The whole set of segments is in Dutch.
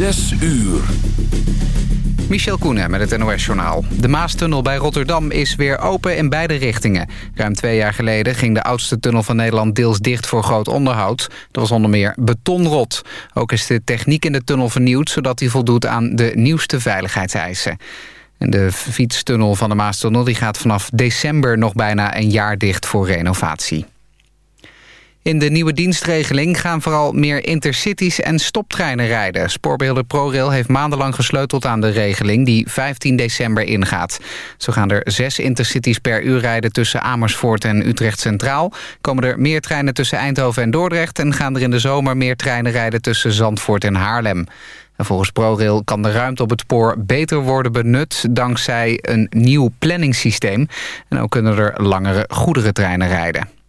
Zes uur. Michel Koenen met het NOS-journaal. De Maastunnel bij Rotterdam is weer open in beide richtingen. Ruim twee jaar geleden ging de oudste tunnel van Nederland deels dicht voor groot onderhoud. Dat was onder meer betonrot. Ook is de techniek in de tunnel vernieuwd... zodat die voldoet aan de nieuwste veiligheidseisen. En de fietstunnel van de Maastunnel die gaat vanaf december nog bijna een jaar dicht voor renovatie. In de nieuwe dienstregeling gaan vooral meer intercities en stoptreinen rijden. Spoorbeelder ProRail heeft maandenlang gesleuteld aan de regeling... die 15 december ingaat. Zo gaan er zes intercities per uur rijden tussen Amersfoort en Utrecht Centraal. Komen er meer treinen tussen Eindhoven en Dordrecht... en gaan er in de zomer meer treinen rijden tussen Zandvoort en Haarlem. En volgens ProRail kan de ruimte op het spoor beter worden benut... dankzij een nieuw planningssysteem. En ook kunnen er langere goederentreinen rijden.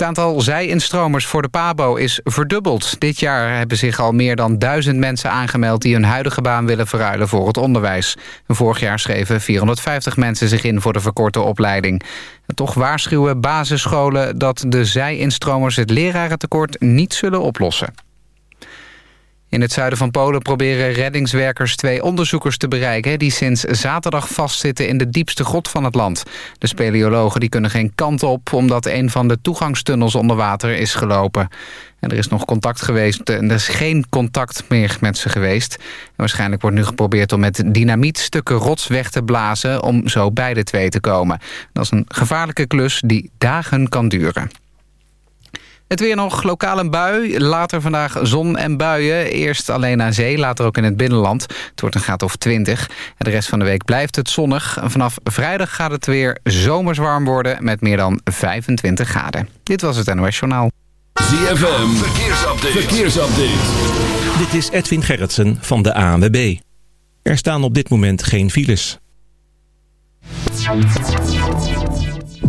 Het aantal zij-instromers voor de PABO is verdubbeld. Dit jaar hebben zich al meer dan duizend mensen aangemeld... die hun huidige baan willen verruilen voor het onderwijs. Vorig jaar schreven 450 mensen zich in voor de verkorte opleiding. Toch waarschuwen basisscholen dat de zij-instromers het lerarentekort niet zullen oplossen. In het zuiden van Polen proberen reddingswerkers twee onderzoekers te bereiken... die sinds zaterdag vastzitten in de diepste grot van het land. De speleologen die kunnen geen kant op... omdat een van de toegangstunnels onder water is gelopen. En er is nog contact geweest en er is geen contact meer met ze geweest. En waarschijnlijk wordt nu geprobeerd om met dynamiet stukken rots weg te blazen... om zo bij de twee te komen. Dat is een gevaarlijke klus die dagen kan duren. Het weer nog, lokaal een bui. Later vandaag zon en buien. Eerst alleen aan zee, later ook in het binnenland. Het wordt een graad of 20. En de rest van de week blijft het zonnig. Vanaf vrijdag gaat het weer zomers warm worden... met meer dan 25 graden. Dit was het NOS Journaal. ZFM, verkeersupdate. verkeersupdate. Dit is Edwin Gerritsen van de ANWB. Er staan op dit moment geen files.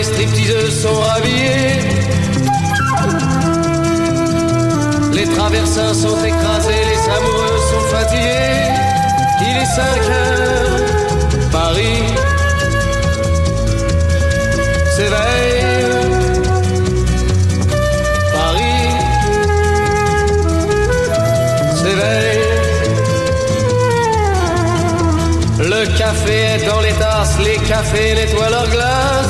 Les stripteaseuses sont rhabillées. Les traversins sont écrasés, les amoureux sont fatigués. Il est 5 heures, Paris s'éveille. Paris s'éveille. Le café est dans les tasses, les cafés nettoient leurs glaces.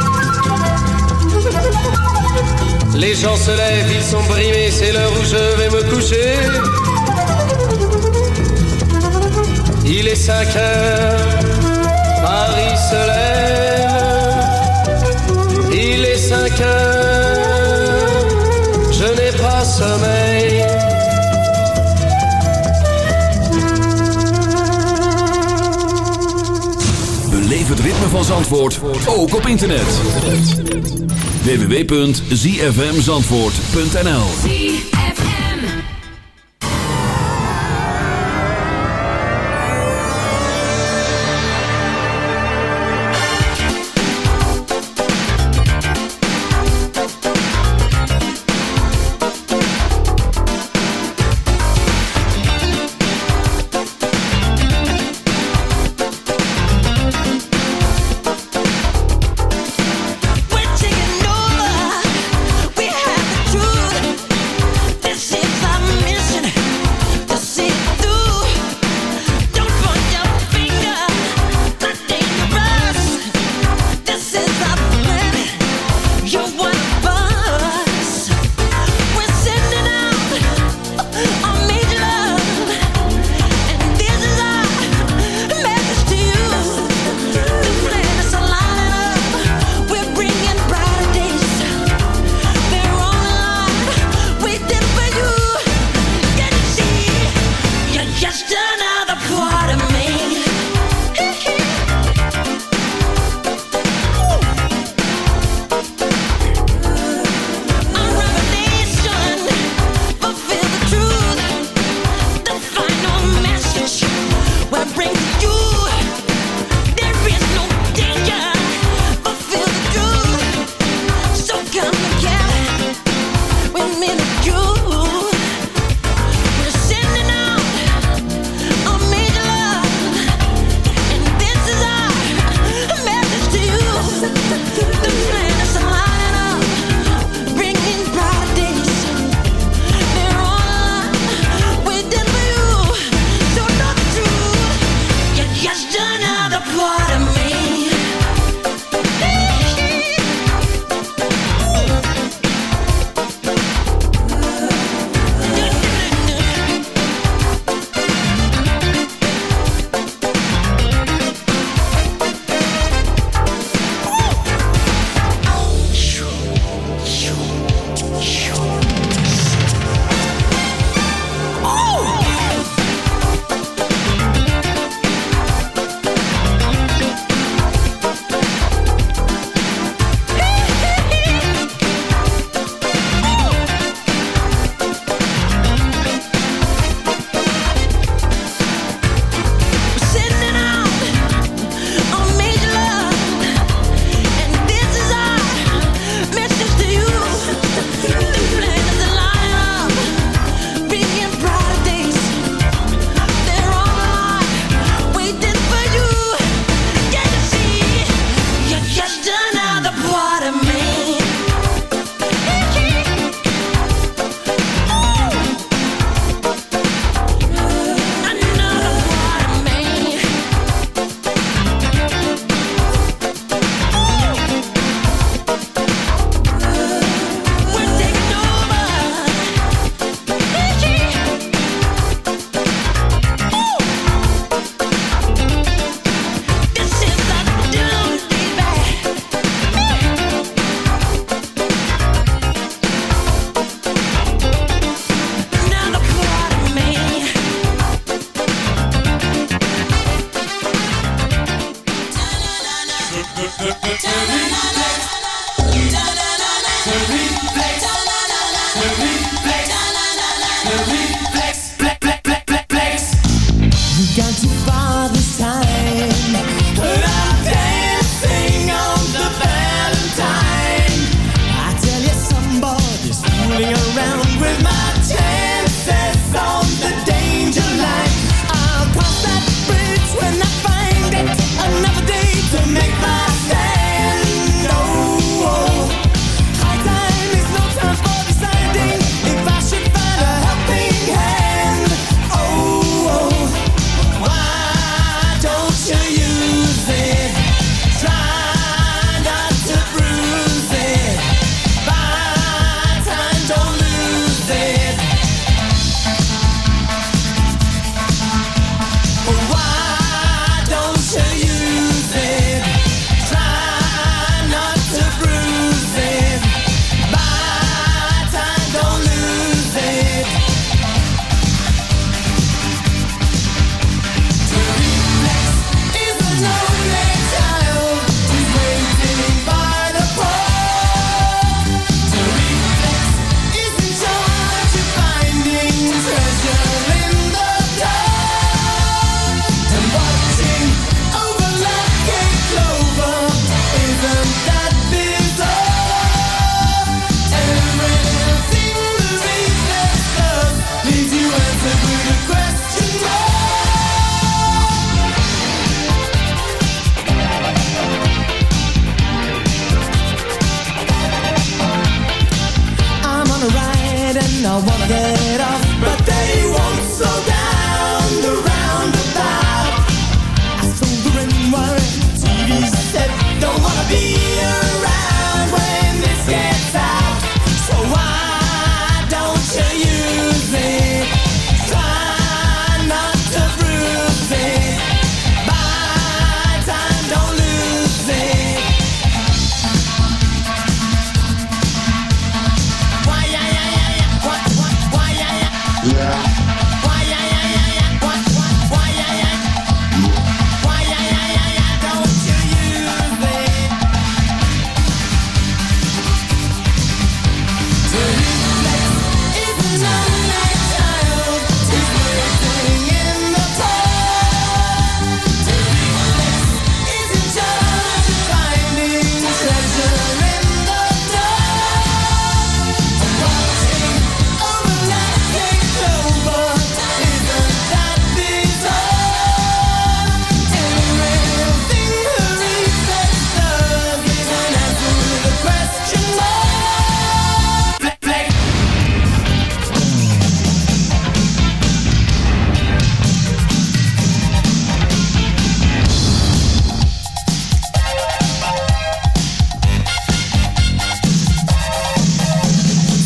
Les gens se lèvent, ils sont brimés, c'est l'heure où je vais me coucher. Il est 5 heures, Paris se lève. Il est 5 heures, je n'ai pas sommeil. Beleef het ritme van Zandvoort, ook op internet. www.zfmzandvoort.nl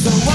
So